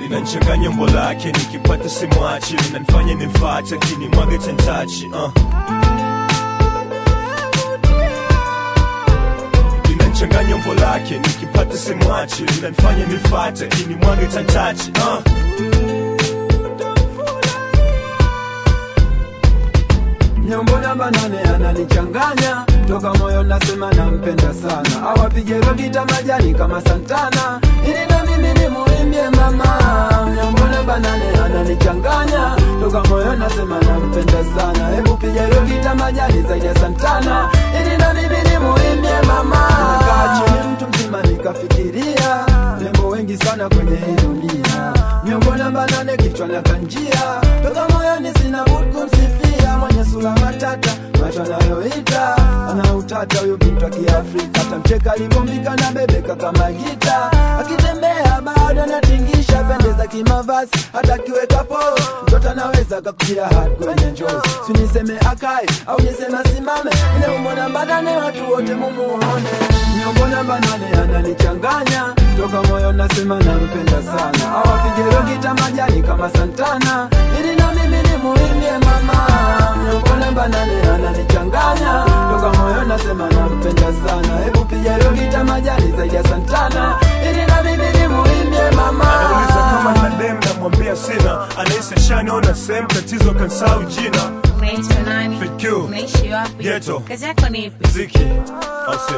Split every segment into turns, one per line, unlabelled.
linanchanganya umbo lake nikipata simwachi. Linanifanya nimfate kini mwaga chantachi uh. linanchanganya umbo lake nikipata simwachi. Linanifanya nifate mwage chantachi uh.
Nyombo namba nane ananichanganya. Toka moyo nasema nampenda sana, awapige rogita majani kama Santana. Ili na mimi nimuimbie mama. Nyombo banane nane ananichanganya. Toka moyo nasema nampenda sana, hebu piga rogita majani zaidi Santana. Ili na mimi nimuimbie mama. Nikaa chini mtu mzima nikafikiria. Rembo wengi sana kwenye hii dunia, nyombo banane nane kichwa na kanjia toka moyoni sina budi kumsifia. Mwenye sura matata macho anayoita. Ana utata huyo bintu wa Kiafrika. Tamcheka alivyombika na bebeka kama gita anatingisha mavazi, hata akiweka po mtoto anaweza kakupira hadi kwenye njozi. Siniseme akae au niseme asimame umona mbadane watu wote mumuone nyombo namba nane ananichanganya. Toka moyo nasema nampenda sana. Awapige rogita majani kama Santana. Ili na mimi ni nimuimbie mama. Nyombo namba nane ananichanganya. Toka moyo nasema nampenda sana. Hebu piga rogita majani zaidi ya Santana
Ghetto.
Kazi yako tatizo ipi?
mziki.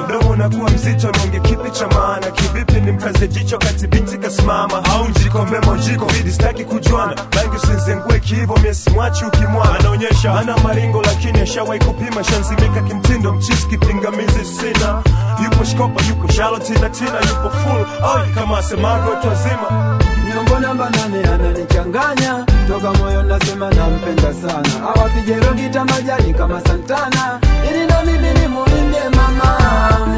Mdomo unakuwa mzito nonge kipi cha maana? Kivipi ni mkaze jicho kati binti kasimama? Au njikombe mojiko vidi staki kujuana. Bangi usinzengue kihivo miesimwachi ukimwana anaonyesha. Ana maringo lakini ashawai kupima. Shanzimika kimtindo mchisi kipingamizi sina. Yupo shkopa yupo shalotina tina yupo full. Oi kama asemavyo watu
Nyombo namba nane ananichanganya. Toka moyo nasema nampenda sana, awapige rogita majani kama Santana. Ili na mimi ni muimbe mama.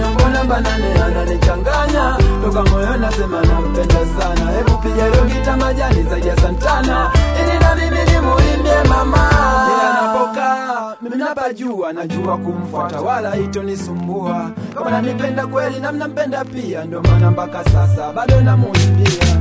nyongo namba nane ananichanganya. Toka moyo nasema nampenda sana, hebu piga rogita majani zaidi ya Santana. Ili na mimi ni muimbe mama. Yeye anapokaa mimi napajua, najua kumfuata wala itonisumbua. Kama nanipenda kweli na mnampenda pia, ndio maana mpaka sasa bado namuimbia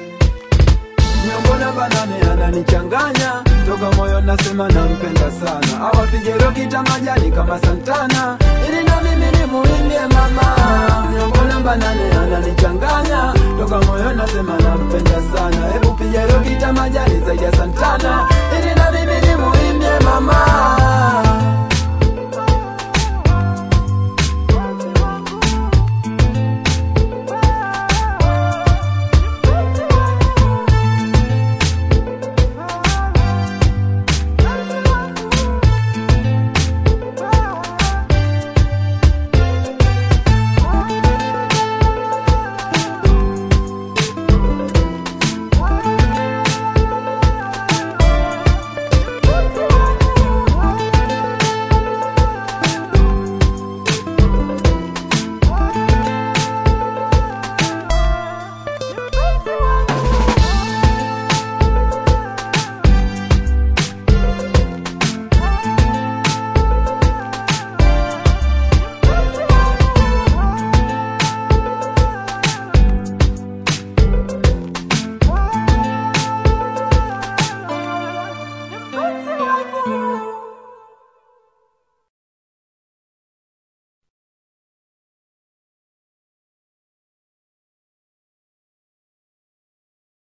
namba nane ananichanganya toka moyo nasema nampenda sana. Awapigero kitamajani kama Santana. Ili na mimi ni muimbie mama. Nyongo namba nane ananichanganya toka moyo nasema nampenda sana. Hebu pigero kitamajani zaidi ya Santana. Ili na mimi ni muimbie mama.